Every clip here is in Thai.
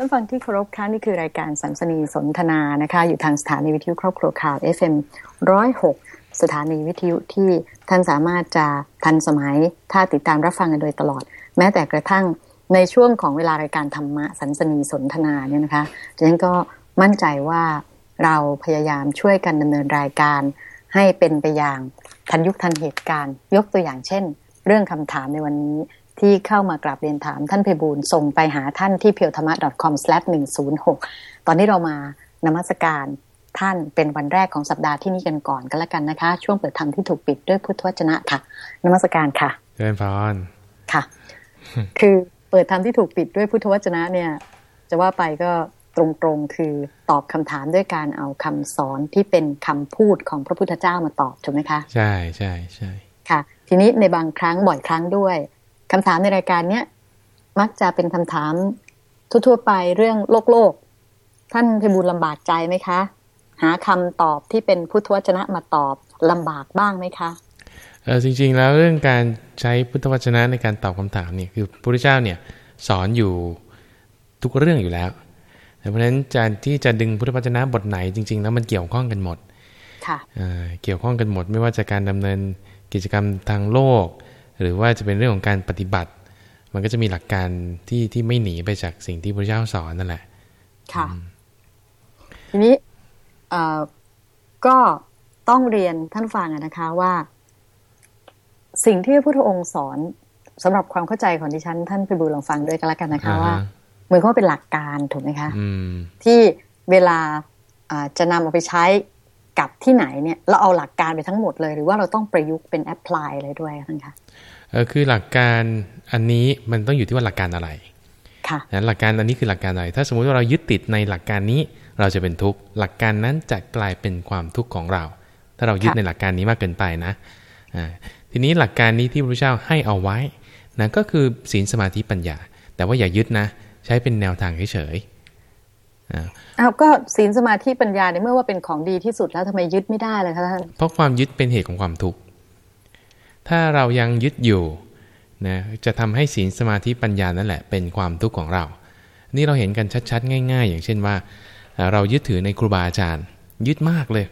ท่านฟังที่เคารพค่ะนี่คือรายการสัมสนีสนทนานะคะ อยู่ทางสถานีวิทยุครอบครัวข่าว FM 106 สถานีวิทยุที่ท่านสามารถจะทันสมัยถ้าติดตามรับฟังกันโดยตลอด แม้แต่กระทั่งในช่วงของเวลารายการธรรมะสันสนีสนทนาเนี่ยนะคะดังนั้นก็มั่นใจว่าเราพยายามช่วยกันดำเนินรายการให้เป็นไปอย่างทันยุคทันเหตุการณ์ ยกตัวอย่างเช่น เรื่องคำถามในวันนี้ ที่เข้ามากราบเรียนถามท่านเพบูลส่งไปหาท่านที่เพียวธรรมะ .com/106 ตอนนี้เรามานมัสการท่านเป็นวันแรกของสัปดาห์ที่นี่กันก่อนก็แล้วกันนะคะ ช่วงเปิดธรรมที่ถูกปิดด้วยพุทธวจนะค่ะนมัสการค่ะเจริญพรค่ะ คือเปิดธรรมที่ถูกปิดด้วยพุทธวจนะเนี่ย จะว่าไปก็ตรงๆคือตอบคำถามด้วยการเอาคำสอนที่เป็นคำพูดของพระพุทธเจ้ามาตอบถูกไหมคะ ใช่ใช่ใช่ค่ะ ทีนี้ในบางครั้งบ่อยครั้งด้วย คำถามในรายการเนี้ยมักจะเป็นคำถามทั่วๆไปเรื่องโลกโลก ท่านพิบูลลำบากใจไหมคะ หาคำตอบที่เป็นพุทธวจนะมาตอบลำบากบ้างไหมคะเออจริง ๆ แล้วเรื่องการใช้พุทธวจนะในการตอบคำถามเนี่ยคือพระพุทธเจ้าเนี่ยสอนอยู่ทุกเรื่องอยู่แล้วเพราะฉะนั้นการที่จะดึงพุทธวจนะบทไหนจริง ๆ แล้วมันเกี่ยวข้องกันหมด ค่ะเอ่อเกี่ยวข้องกันหมดไม่ว่าจะการดำเนินกิจกรรมทางโลก หรือว่าจะเป็นเรื่องของการปฏิบัติ มันก็จะมีหลักการที่ที่ไม่หนีไปจากสิ่งที่พระเจ้าสอนนั่นแหละ ค่ะ ทีนี้เอ่อก็ต้องเรียนท่านฟังอะนะคะว่า สิ่งที่พระพุทธองค์สอนสำหรับความเข้าใจของดิฉัน ท่านไปบูลองฟังด้วยกันแล้วกันนะคะอ่าฮะว่าเหมือนกับว่าเป็นหลักการถูกไหมคะอืมที่เวลาอ่าจะนำเอาไปใช้ กับที่ไหนเนี่ยเราเอาหลักการไปทั้งหมดเลย หรือว่าเราต้องประยุกต์เป็นแอพพลายอะไรด้วยท่านคะเออคือหลักการอันนี้มันต้องอยู่ที่ว่าหลักการอะไรค่ะนะหลักการอันนี้คือหลักการอะไร ถ้าสมมุติว่าเรายึดติดในหลักการนี้เราจะเป็นทุกข์หลักการนั้นจะกลายเป็นความทุกข์ของเรา ถ้าเรายึดค่ะในหลักการนี้มากเกินไปนะอ่าทีนี้หลักการนี้ที่พระพุทธเจ้าให้เอาไว้นะก็คือศีลสมาธิปัญญา แต่ว่าอย่ายึดนะ ใช้เป็นแนวทางเฉยๆ อ่าอ้าวก็ศีลสมาธิปัญญาในเมื่อว่าเป็นของดีที่สุดแล้วทำไมยึดไม่ได้เลยคะท่านเพราะความยึดเป็นเหตุของความทุกข์ถ้าเรายังยึดอยู่นะจะทำให้ศีลสมาธิปัญญานั่นแหละ เป็นความทุกข์ของเรา นี่เราเห็นกันชัดๆ ง่าย ๆ อย่างเช่นว่าเอ่อเรายึดถือในครูบาอาจารย์ ยึดมากเลย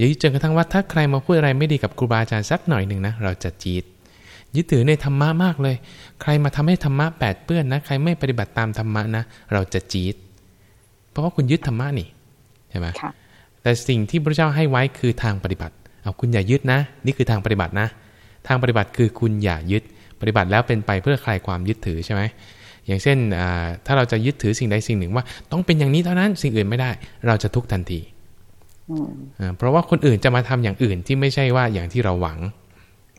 ยึดจนกระทั่งว่าถ้าใครมาพูดอะไรไม่ดีกับครูบาอาจารย์สักหน่อยหนึ่งนะเราจะจีดยึดถือในธรรมะมากเลย ใครมาทำให้ธรรมะแปดเปื้อนนะ ใครไม่ปฏิบัติตามธรรมะนะ เราจะจีด เพราะว่าคุณยึดธรรมะนี่ใช่ไหมค่ะแต่สิ่งที่พระเจ้าให้ไว้คือทางปฏิบัติ เอาคุณอย่ายึดนะ นี่คือทางปฏิบัตินะ ทางปฏิบัติคือคุณอย่ายึด ปฏิบัติแล้วเป็นไปเพื่อคลายความยึดถือใช่ไหมอย่างเช่นอ่าถ้าเราจะยึดถือสิ่งใดสิ่งหนึ่งว่า ต้องเป็นอย่างนี้เท่านั้นสิ่งอื่นไม่ได้ เราจะทุกข์ทันทีอืมอ่าเพราะว่าคนอื่นจะมาทำอย่างอื่นที่ไม่ใช่ว่าอย่างที่เราหวัง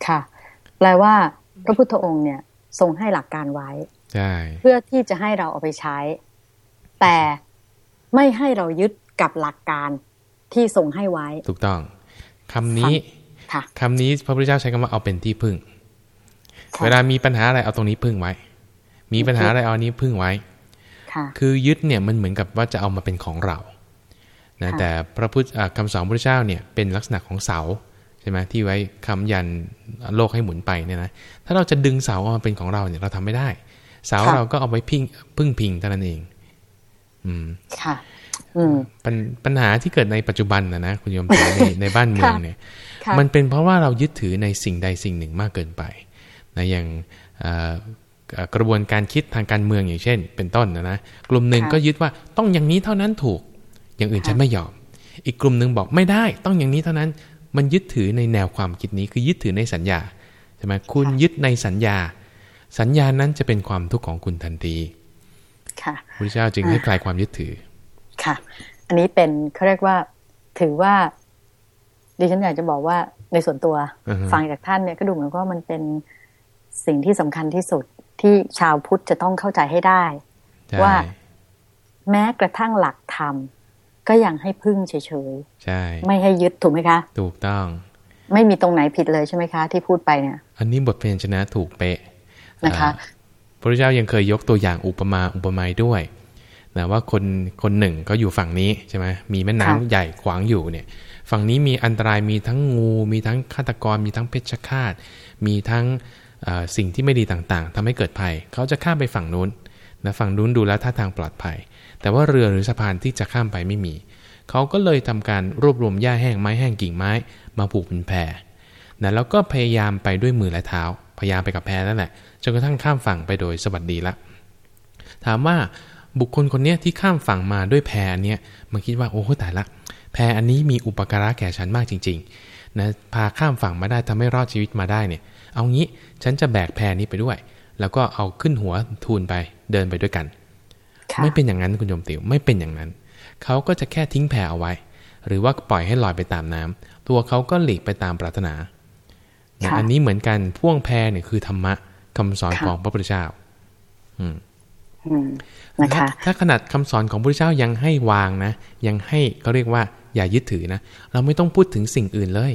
ค่ะ แปลว่า พระพุทธองค์เนี่ยทรงให้หลักการไว้ใช่เพื่อที่จะให้เราเอาไปใช้ แต่ ไม่ให้เรายึดกับหลักการที่ทรงให้ไว้ ถูกต้องคำนี้ค่ะคำนี้พระพุทธเจ้าใช้คำว่าเอาเป็นที่พึ่งค่ะเวลามีปัญหาอะไรเอาตรงนี้พึ่งไว้ มีปัญหาอะไรเอาอันนี้พึ่งไว้ค่ะคือยึดเนี่ยมันเหมือนกับว่าจะเอามาเป็นของเรานะค่ะแต่พระพุทธอ่าคำสอนพระเจ้าเนี่ยเป็นลักษณะของเสาใช่ไหมที่ไว้คำยันโลกให้หมุนไปเนี่ยนะถ้าเราจะดึงเสาเอามาเป็นของเราเนี่ยเราทำไม่ได้ เสาเราก็เอาไว้พิงพึ่งพิงเท่านั้นเอง อืมค่ะอืมปัญปัญหาที่เกิดในปัจจุบันนะนะคุณโยมจ๋าในในบ้านเมืองเนี่ยค่ะมันเป็นเพราะว่าเรายึดถือในสิ่งใดสิ่งหนึ่งมากเกินไปนะอย่างเอ่อเอ่อกระบวนการคิดทางการเมืองอย่างเช่น เป็นต้นนะนะกลุ่มหนึ่งค่ะก็ยึดว่าต้องอย่างนี้เท่านั้นถูก อย่างอื่นค่ะฉันไม่ยอม อีกกลุ่มหนึ่งบอกไม่ได้ ต้องอย่างนี้เท่านั้น มันยึดถือในแนวความคิดนี้คือยึดถือในสัญญาใช่ไหมคุณยึดในสัญญา สัญญานั้นจะเป็นความทุกข์ของคุณทันที ค่ะพระพุทธเจ้าจึงให้คลายความยึดถือ ค่ะ อันนี้เป็นเขาเรียกว่าถือว่าดิฉันอยากจะบอกว่าในส่วนตัวอือฮึฟังจากท่านเนี่ยก็ดูเหมือนว่ามันเป็นสิ่งที่สำคัญที่สุดที่ชาวพุทธจะต้องเข้าใจให้ได้ใช่ว่าแม้กระทั่งหลักธรรมก็ยังให้พึ่งเฉยใช่ๆไม่ให้ยึดถูกไหมคะ ถูกต้อง ไม่มีตรงไหนผิดเลยใช่ไหมคะ ที่พูดไปเนี่ย อันนี้บทเพลงชนะถูกเป๊ะนะคะอ่าพ ระพุทธเจ้ายังเคยยกตัวอย่างอุปมาอุปไมยด้วยนะว่าคนคนหนึ่งก็อยู่ฝั่งนี้ใช่ไหมมีแม่น้ำค่ะใหญ่ขวางอยู่เนี่ยฝั่งนี้มีอันตรายมีทั้งงู มีทั้งฆาตกร มีทั้งเพชฌฆาต มีทั้งเอ่อสิ่งที่ไม่ดีต่างๆทำให้เกิดภัย เขาจะข้ามไปฝั่งนู้นนะฝั่งนู้นดูแล้วท่าทางปลอดภัย แต่ว่าเรือหรือสะพานที่จะข้ามไปไม่มี เขาก็เลยทำการรวบรวมหญ้าแห้งไม้แห้งกิ่งไม้ มาผูกเป็นแพนะแล้วก็พยายามไปด้วยมือและเท้า พยายามไปกับแพนั่นแหละจนกระทั่งข้ามฝั่งไปโดยสวัสดีละ ถามว่าบุคคลคนนี้ที่ข้ามฝั่งมาด้วยแพเนี้ยมันคิดว่าโอ้โหตายละแพอันนี้มีอุปการะแก่ฉันมากจริงๆนะพาข้ามฝั่งมาได้ทำให้รอดชีวิตมาได้เนี่ย เอางี้ฉันจะแบกแพนี้ไปด้วย แล้วก็เอาขึ้นหัวทูลไปเดินไปด้วยกัน ไม่เป็นอย่างนั้นคุณโยมติวไม่เป็นอย่างนั้น เขาก็จะแค่ทิ้งแพเอาไว้ หรือว่าปล่อยให้ลอยไปตามน้ำตัวเขาก็หลีกไปตามปรารถนา อันนี้เหมือนกันพ่วงแพเนี่ยคือธรรมะคำสอนของพระพุทธเจ้า อืมนะคะถ้าขนาดคำสอนของพระพุทธเจ้ายังให้วางนะ ยังให้เขาเรียกว่าอย่ายึดถือนะ เราไม่ต้องพูดถึงสิ่งอื่นเลย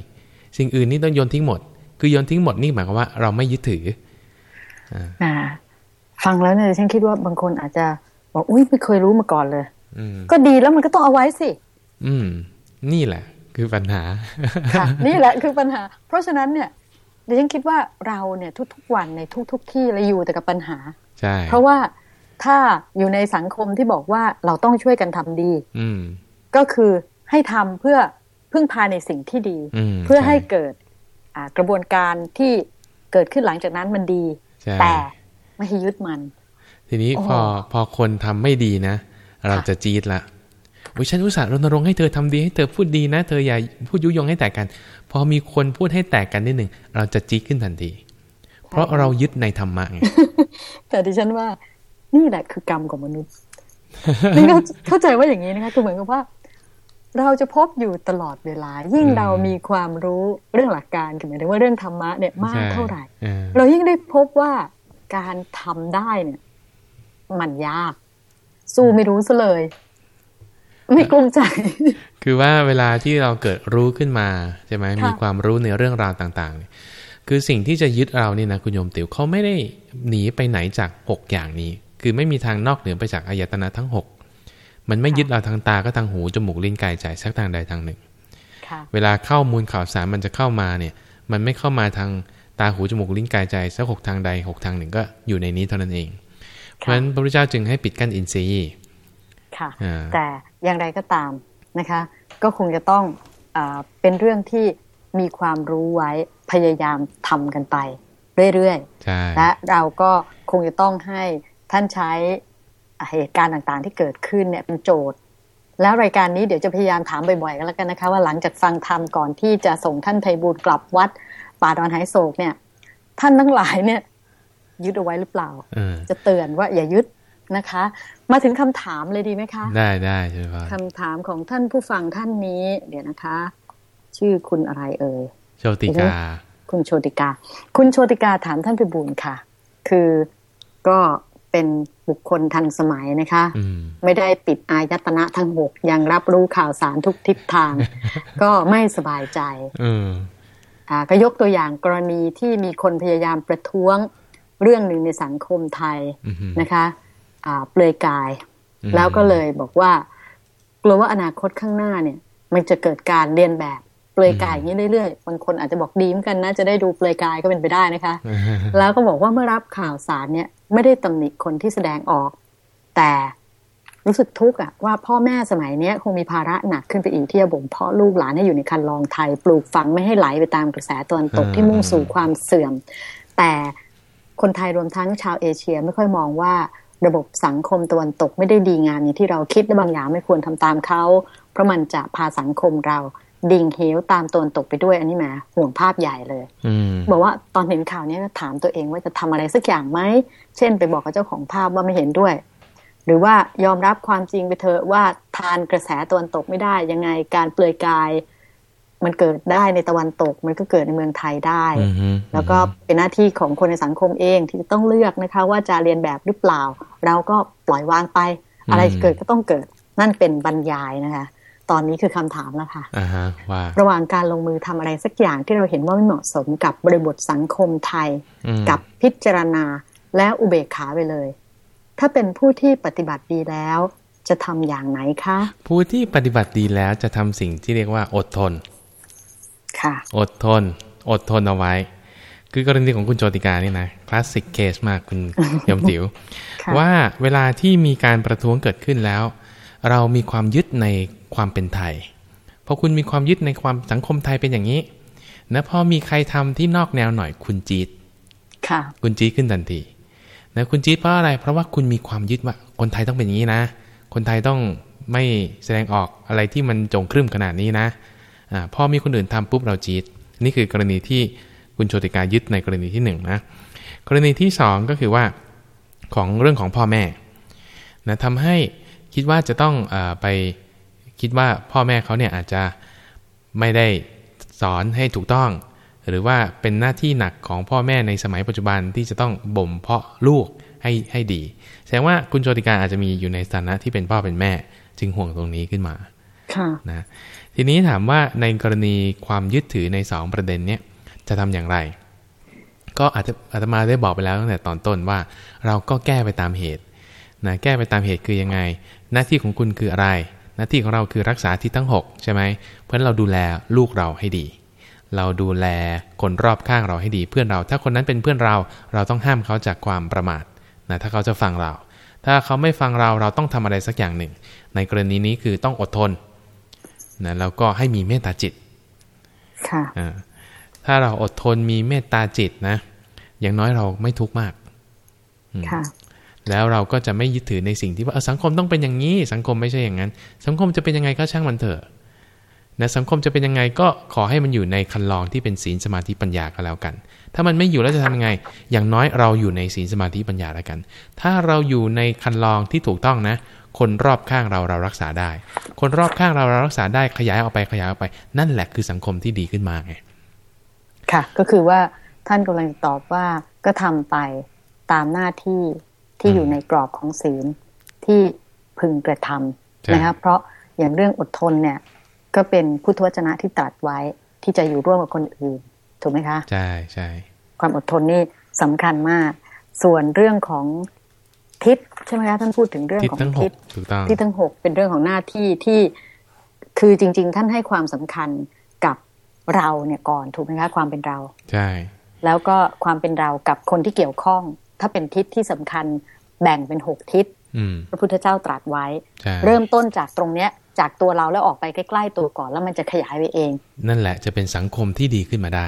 สิ่งอื่นนี่ต้องโยนทิ้งหมด คือโยนทิ้งหมดนี่หมายความว่าเราไม่ยึดถืออ่าฟังแล้วเนี่ยฉันคิดว่าบางคนอาจจะบอกอุ้ยไม่เคยรู้มาก่อนเลยก็ดีแล้วมันก็ต้องเอาไว้สิ อืม นี่แหละ คือปัญหาค่ะนี่แหละคือปัญหา เพราะฉะนั้นเนี่ย ดิฉันคิดว่าเราเนี่ยทุก ๆ วันในทุก ๆ ที่เราอยู่แต่กับปัญหาใช่เพราะว่าถ้าอยู่ในสังคมที่บอกว่าเราต้องช่วยกันทำดี อืก็คือให้ทำเพื่อพึ่งพาในสิ่งที่ดี เพื่อให้เกิดกระบวนการที่เกิดขึ้นหลังจากนั้นมันดี แต่ไม่ให้ยึดมัน ทีนี้พอพอคนทำไม่ดีนะ เราจะจี๊ดละ โอ้ยฉันอุตส่าห์รณรงค์ให้เธอทำดีให้เธอพูดดีนะ เธออย่าพูดยุยงให้แตกกัน พอมีคนพูดให้แตกกันนิดหนึ่งเราจะจี๊ดขึ้นทันที เพราะเรายึดในธรรมะไงแต่ดิฉันว่า นี่แหละคือกรรมของมนุษย์นี่เข้าใจว่าอย่างนี้นะคะคือเหมือนกับว่าเราจะพบอยู่ตลอดเวลา ยิ่งเรามีความรู้เรื่องหลักการคือหมายถึงว่าเรื่องธรรมะเนี่ยมากเท่าไหร่ เรายิ่งได้พบว่าการทำได้เนี่ย มันยาก สู้ไม่รู้ซะเลย ไม่กลุ้มใจ คือว่าเวลาที่เราเกิดรู้ขึ้นมาใช่ไหมมีความรู้ในเรื่องราวต่างๆเนี่ยคือสิ่งที่จะยึดเรานี่นะคุณโยมติ๋วเขาไม่ได้หนีไปไหนจากหกอย่างนี้ คือไม่มีทางนอกเหนือไปจากอายตนะทั้งหกมันไม่ยึดเราทางตาก็ทางหูจมูกลิ้นกายใจสักทางใดทางหนึ่งเวลาเข้ามูลข่าวสารมันจะเข้ามาเนี่ย มันไม่เข้ามาทางตาหูจมูกลิ้นกายใจสักหกทางใดหกทางหนึ่งก็อยู่ในนี้เท่านั้นเอง เพราะฉะนั้นพระพุทธเจ้าจึงให้ปิดกั้นอินทรีย์ ค่ะ แต่อย่างไรก็ตามนะคะ ก็คงจะต้องอเป็นเรื่องที่มีความรู้ไว้พยายามทำกันไปเรื่อยๆ และเราก็คงจะต้องให้ท่านใช้เหตุการณ์ต่างๆ ที่เกิดขึ้นเนี่ยเป็นโจทย์ แล้วรายการนี้เดี๋ยวจะพยายามถามบ่อยๆกันแล้วกันนะคะ ว่าหลังจากฟังธรรมก่อนที่จะส่งท่านไพบูลกลับวัดป่าดอนหายโศกเนี่ย ท่านทั้งหลายเนี่ย ยึดเอาไว้หรือเปล่า จะเตือนว่าอย่ายึด นะคะ มาถึงคำถามเลยดีไหมคะ ได้ได้ใช่ไหมคำถามของท่านผู้ฟังท่านนี้ เดี๋ยวนะคะ ชื่อคุณอะไรเอ่ยโชติกา คุณโชติกา คุณโชติกาถามท่านไพบูลค่ะ คือก็เป็นบุคคลทันสมัยนะคะไม่ได้ปิดอายตนะทั้งหกยังรับรู้ข่าวสารทุกทิศทาง ก็ไม่สบายใจอ่าก็ยกตัวอย่างกรณีที่มีคนพยายามประท้วงเรื่องหนึ่งในสังคมไทยนะคะอ่า เปลือยกาย แล้วก็เลยบอกว่ากลัวว่าอนาคตข้างหน้าเนี่ย มันจะเกิดการเรียนแบบเปลือยกายอย่างนี้เรื่อยๆบางคนอาจจะบอกดีเหมือนกันนะจะได้ดูเปลือยกายก็เป็นไปได้นะคะ แล้วก็บอกว่าเมื่อรับข่าวสารเนี่ย ไม่ได้ตำหนิคนที่แสดงออก แต่รู้สึกทุกข์อะว่าพ่อแม่สมัยนี้คงมีภาระหนักขึ้นไปอีกที่จะบ่มเพาะลูกหลานให้อยู่ในคันลองไทย ปลูกฝังไม่ให้ไหลไปตามกระแสตะวันตกที่มุ่งสู่ความเสื่อม แต่คนไทยรวมทั้งชาวเอเชียไม่ค่อยมองว่า ระบบสังคมตะวันตกไม่ได้ดีงามอย่างที่เราคิดและบางอย่างไม่ควรทำตามเขา เพราะมันจะพาสังคมเราดิ่งเหวตามตนตกไปด้วยอันนี้แหมห่วงภาพใหญ่เลยบอกว่าตอนเห็นข่าวนี้ถามตัวเองว่าจะทำอะไรสักอย่างไหมเช่น ไปบอกกับเจ้าของภาพว่าไม่เห็นด้วย หรือว่ายอมรับความจริงไปเถอะว่าทานกระแสตะวันตกไม่ได้ยังไงการเปลือยกาย มันเกิดได้ในตะวันตก มันก็เกิดในเมืองไทยได้ แล้วก็เป็นหน้าที่ของคนในสังคมเองที่จะต้องเลือกนะคะ ว่าจะเรียนแบบหรือเปล่า เราก็ปล่อยวางไป อะไรเกิดก็ต้องเกิดนั่นเป็นบรรยายนะคะ ตอนนี้คือคำถามแล้วค่ะว่าระหว่างการลงมือทำอะไรสักอย่างที่เราเห็นว่าไม่เหมาะสมกับบริบทสังคมไทย กับพิจารณาแล้วอุเบกขาไปเลย ถ้าเป็นผู้ที่ปฏิบัติดีแล้วจะทำอย่างไหนคะ ผู้ที่ปฏิบัติดีแล้วจะทำสิ่งที่เรียกว่าอดทนค่ะ อดทน อดทนเอาไว้ คือกรณีของคุณโจติกานี่นะคลาสสิกเคสมากคุณยมติว๋วค่ะว่าเวลาที่มีการประท้วงเกิดขึ้นแล้ว เรามีความยึดในความเป็นไทยพอคุณมีความยึดในความสังคมไทยเป็นอย่างนี้นะพอมีใครทำที่นอกแนวหน่อยคุณจี๊ดค่ะคุณจี๊ดขึ้นทันทีนะคุณจี๊ดเพราะอะไรเพราะว่าคุณมีความยึดว่าคนไทยต้องเป็นอย่างนี้นะ คนไทยต้องไม่แสดงออกอะไรที่มันจงครึ่มขนาดนี้นะอ่า พอมีคนอื่นทำปุ๊บเราจี๊ดนี่คือกรณีที่คุณโชติกายึดในกรณีที่หนึ่งนะกรณีที่สองก็คือว่าของเรื่องของพ่อแม่นะทำให้คิดว่าจะต้องอไปคิดว่าพ่อแม่เขาเนี่ยอาจจะไม่ได้สอนให้ถูกต้อง หรือว่าเป็นหน้าที่หนักของพ่อแม่ในสมัยปัจจุบันที่จะต้องบ่มเพาะลูกให้ให้ดี แสดงว่าคุณโจติการอาจจะมีอยู่ในสถานะที่เป็นพ่อเป็นแม่ จึงห่วงตรงนี้ขึ้นมา นะทีนี้ถามว่าในกรณีความยึดถือใน2ประเด็นเนี้ยจะทำอย่างไร ก็อาจจะอาตมาได้บอกไปแล้วตั้งแต่ตอนต้นว่า เราก็แก้ไปตามเหตุนะแก้ไปตามเหตุคือยังไง หน้าที่ของคุณคืออะไร หน้าที่ของเราคือรักษาที่ทั้ง 6 ใช่ไหมเพราะนั้นเราดูแลลูกเราให้ดี เราดูแลคนรอบข้างเราให้ดีเพื่อนเรา ถ้าคนนั้นเป็นเพื่อนเราเราต้องห้ามเขาจากความประมาทนะถ้าเขาจะฟังเรา ถ้าเขาไม่ฟังเราเราต้องทำอะไรสักอย่างหนึ่ง ในกรณีนี้คือต้องอดทน นะแล้วก็ให้มีเมตตาจิตค่ะอ่าถ้าเราอดทนมีเมตตาจิตนะ อย่างน้อยเราไม่ทุกข์มากอืมค่ะแล้วเราก็จะไม่ยึดถือในสิ่งที่ว่าเออสังคมต้องเป็นอย่างนี้ สังคมไม่ใช่อย่างนั้น สังคมจะเป็นยังไงก็ช่างมันเถอะ นะสังคมจะเป็นยังไงก็ขอให้มันอยู่ในคันลองที่เป็นศีลสมาธิปัญญาก็แล้วกัน ถ้ามันไม่อยู่แล้วจะทำยังไง อย่างน้อยเราอยู่ในศีลสมาธิปัญญาแล้วกัน ถ้าเราอยู่ในคันลองที่ถูกต้องนะ คนรอบข้างเราเรารักษาได้ คนรอบข้างเราเรารักษาได้ขยายออกไปขยายออกไป นั่นแหละคือสังคมที่ดีขึ้นมาไงค่ะ ก็คือว่าท่านกำลังตอบว่าก็ทำไปตามหน้าที่ที่อืมอยู่ในกรอบของศีลที่พึงกระทใช่ำนะคะเพราะอย่างเรื่องอดทนเนี่ย ก็เป็นพุทธวจนะที่ตรัสไว้ที่จะอยู่ร่วมกับคนอื่น ถูกไหมคะ ใช่ใช่ความอดทนนี่สำคัญมาก ส่วนเรื่องของทิศใช่ไหมคะท่านพูดถึงเรื่องทิศของทั้งหทิกศถูกต้องที่ทั้งหกเป็นเรื่องของหน้าที่ที่คือจริง ๆ ท่านให้ความสำคัญกับเราเนี่ยก่อนถูกไหมคะความเป็นเรา ใช่ แล้วก็ความเป็นเรากับคนที่เกี่ยวข้อง ถ้าเป็นทิศที่สำคัญแบ่งเป็นหกทิศอืมพระพุทธเจ้าตรัสไว้ใช่เริ่มต้นจากตรงเนี้ย จากตัวเราแล้วออกไปใกล้ๆตัวก่อนแล้วมันจะขยายไปเอง นั่นแหละจะเป็นสังคมที่ดีขึ้นมาได้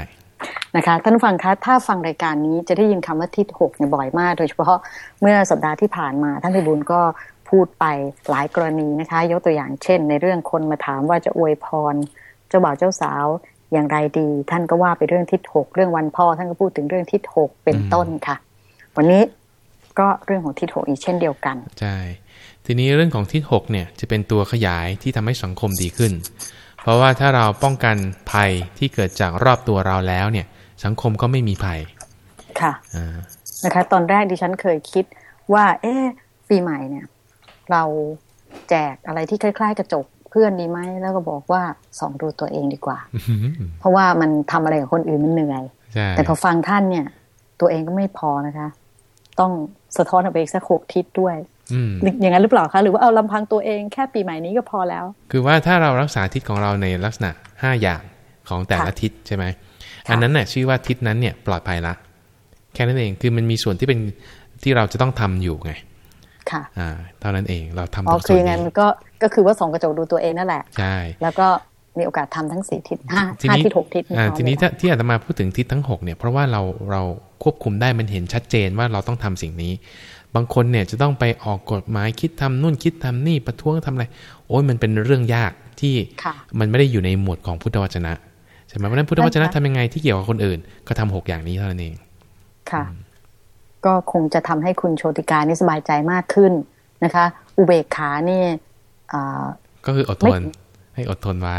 นะคะท่านผู้ฟังคะถ้าฟังรายการนี้จะได้ยินคำว่าทิศหกเนี่ยบ่อยมาก โดยเฉพาะเมื่อสัปดาห์ที่ผ่านมาท่านพิบูลก็พูดไปหลายกรณีนะคะ ยกตัวอย่างเช่น ในเรื่องคนมาถามว่าจะอวยพร เจ้าบ่าวเจ้าสาวอย่างไรดี ท่านก็ว่าไปเรื่องทิศหกเรื่องวันพ่อท่านก็พูดถึงเรื่องทิศหกเป็นต้นค่ะ วันนี้ ก็เรื่องของทิศหกอีกเช่นเดียวกันใช่ทีนี้เรื่องของทิศหกเนี่ยจะเป็นตัวขยายที่ทำให้สังคมดีขึ้น เพราะว่าถ้าเราป้องกันภัยที่เกิดจากรอบตัวเราแล้วเนี่ย สังคมก็ไม่มีภัย ค่ะอ่านะคะ ตอนแรกดิฉันเคยคิดว่า เอ๊ะปีใหม่เนี่ย เราแจกอะไรที่คล้าย ๆ กระจกเพื่อนดีไหมแล้วก็บอกว่าส่องดูตัวเองดีกว่า เพราะว่ามันทำอะไรกับคนอื่นมันเหนื่อยใช่แต่พอฟังท่านเนี่ย ตัวเองก็ไม่พอนะคะ ต้อง สะท้อนออกไปอีกสักหกทิศด้วยอืมอย่างนั้นหรือเปล่าคะหรือว่าเอาลำพังตัวเองแค่ปีใหม่นี้ก็พอแล้ว คือว่าถ้าเรารักษาทิศของเราในลักษณะ 5 อย่างของแต่ละค่ะทิศใช่ไหมอันนั้นน่ะชื่อว่าทิศนั้นเนี่ยปลอดภัยละ แค่นั้นเองคือมันมีส่วนที่เป็นที่เราจะต้องทำอยู่ไง ค่ะอ่าเท่านั้นเองเราทำอ๋ตอรงคืส่อวนยังไงนี้มันก็ก็คือว่าส่องกระจกดูตัวเองนั่นแหละใช่แล้วก็ มีโอกาสทำทั้งสี่ทิศห้าทีห้านี้ทิศหกทิศอ่าพร้อมทีนี้เลยถ้าที่อาตมาพูดถึงทิศทั้ง6เนี่ยเพราะว่าเราเราควบคุมได้มันเห็นชัดเจนว่าเราต้องทำสิ่งนี้ บางคนเนี่ยจะต้องไปออกกฎหมายคิดทำนู่นคิดทำนี่ประท้วงทำอะไร โอ้ยมันเป็นเรื่องยากที่ค่ะมันไม่ได้อยู่ในหมวดของพุทธวจนะใช่ไหมเพราะฉะนั้นพุทธวจนะใช่ค่ะทำยังไงที่เกี่ยวกับคนอื่น ก็ทำหกอย่างนี้เท่านั้นเองค่ะ ก็คงจะทำให้คุณโชติกานี่สบายใจมากขึ้นนะคะ อุเบกขานี่อ่าก็คืออดทนไม่ ให้อดทนไว้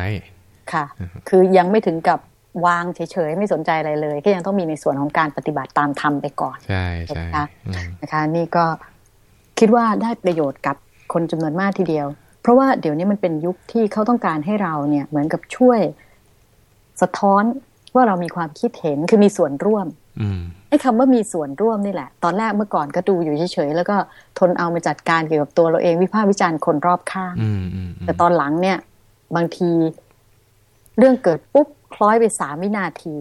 ค่ะ คือยังไม่ถึงกับวางเฉยๆ ไม่สนใจอะไรเลยก็ยังต้องมีในส่วนของการปฏิบัติตามธรรมไปก่อน ใช่ใช่นะคะอืมนะคะนี่ก็คิดว่าได้ประโยชน์กับคนจำนวนมากทีเดียว เพราะว่าเดี๋ยวนี้มันเป็นยุคที่เขาต้องการให้เราเนี่ยเหมือนกับช่วยสะท้อนว่าเรามีความคิดเห็นคือมีส่วนร่วมอืมไอ้คำว่ามีส่วนร่วมนี่แหละ ตอนแรกเมื่อก่อนก็ดูอยู่เฉยๆแล้วก็ทนเอามาจัดการเกี่ยวกับตัวเราเองวิพากษ์วิจารณ์คนรอบข้างอืมอืมอืมแต่ตอนหลังเนี่ย บางที เรื่องเกิดปุ๊บคล้อยไปสามวินาที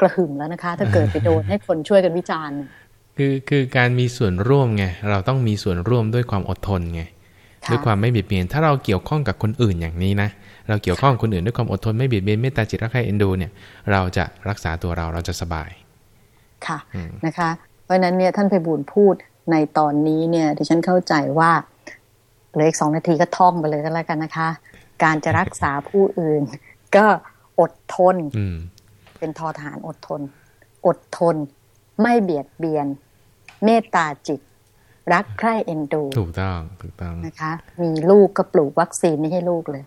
กระหึ่มแล้วนะคะ ถ้าเกิดไปโดนให้คนช่วยกันวิจารณ์คือคือการมีส่วนร่วมไงเราต้องมีส่วนร่วมด้วยความอดทนไงด้วยความไม่เบียดเบียน ถ้าเราเกี่ยวข้องกับคนอื่นอย่างนี้นะเราเกี่ยวข้องคนอื่นด้วยความอดทนไม่เบียดเบียนเมตตาจิตรักใคร่เอ็นดูเนี่ย เราจะรักษาตัวเราเราจะสบาย ค่ะนะคะ เพราะนั้นเนี่ยท่านไปบูลพูดในตอนนี้เนี่ยที่ฉันเข้าใจว่าเหลืออีกสองนาทีก็ท่องไปเลยก็แล้วกันนะคะ การจะรักษาผู้อื่น ก็อดทนเป็นทอทหารอดทน อดทน ไม่เบียดเบียน เมตตาจิต รักใคร่เอ็นดู ถูกต้องถูกต้องนะคะ มีลูกก็ปลูกวัคซีนไม่ให้ลูกเลย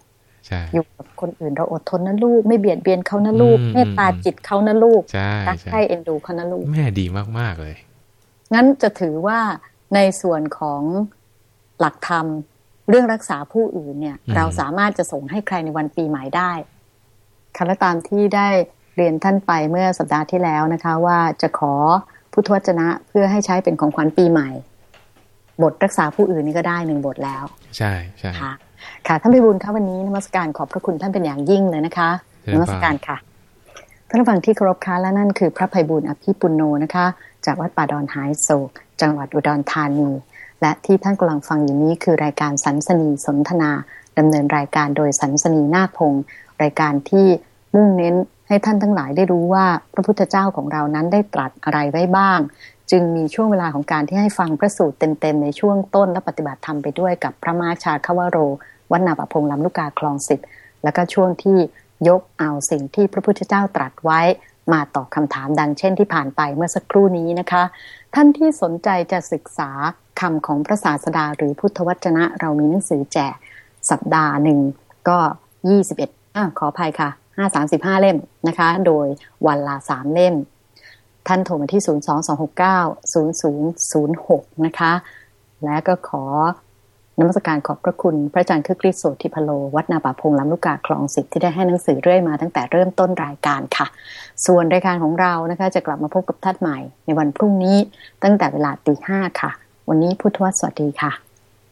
อยู่กับคนอื่นเราอดทนนะลูก ไม่เบียดเบียนเขานะลูก เมตตาจิตเขานะลูกรักใคร่เอ็นดูเขานะลูก แม่ดีมาก ๆ เลย งั้นจะถือว่าในส่วนของหลักธรรม เรื่องรักษาผู้อื่นเนี่ย เราสามารถจะส่งให้ใครในวันปีใหม่ได้ค่ะและตามที่ได้เรียนท่านไปเมื่อสัปดาห์ที่แล้วนะคะ ว่าจะขอพุทธวจนะเพื่อให้ใช้เป็นของขวัญปีใหม่ บทรักษาผู้อื่นนี่ก็ได้หนึ่งบทแล้ว ใช่ใช่ค่ะค่ะท่านพิบูลค่ะวันนี้นมัสการขอบพระคุณท่านเป็นอย่างยิ่งเลยนะคะนมัสการค่ะท่านฟังที่เคารพค่ะและนั่นคือพระภัยบุญอภิปุโนนะคะ จากวัดป่าดอนหายโศก จังหวัดอุดรธานี และที่ท่านกำลังฟังอยู่นี้คือรายการสันสนีสนทนาดำเนินรายการโดยสันสนีนาคพงศ์รายการที่มุ่งเน้นให้ท่านทั้งหลายได้รู้ว่าพระพุทธเจ้าของเรานั้นได้ตรัสอะไรไว้บ้าง จึงมีช่วงเวลาของการที่ให้ฟังพระสูตรเต็มๆในช่วงต้นและปฏิบัติธรรมไปด้วยกับพระมาชาคาวโรวัดนาปพงลำลูกกาคลองสิบแล้วก็ช่วงที่ยกเอาสิ่งที่พระพุทธเจ้าตรัสไว้มาตอบคำถามดังเช่นที่ผ่านไปเมื่อสักครู่นี้นะคะ ท่านที่สนใจจะศึกษาคำของพระศาสดาหรือพุทธวจนะ เรามีหนังสือแจกสัปดาห์หนึ่งก็ยี่สิบเอ็ดขออภัยค่ะห้าสามสิบห้าเล่มนะคะ โดยวันละสามเล่ม ท่านโทรมาที่ศูนย์สองสองหกเก้าศูนย์ศูนย์ศูนย์หกนะคะ และก็ขอ นมัสการขอบพระคุณ พระอาจารย์คึกฤทธิ์โสธิพโล วัดนาป่าพงลำลูกกาคลองสิทธิ์ที่ได้ให้หนังสือเรื่อยมาตั้งแต่เริ่มต้นรายการค่ะ ส่วนรายการของเรานะคะ จะกลับมาพบกับท่านใหม่ ในวันพรุ่งนี้ตั้งแต่เวลาตีห้าค่ะ วันนี้พุทธวสวัสดีค่ะ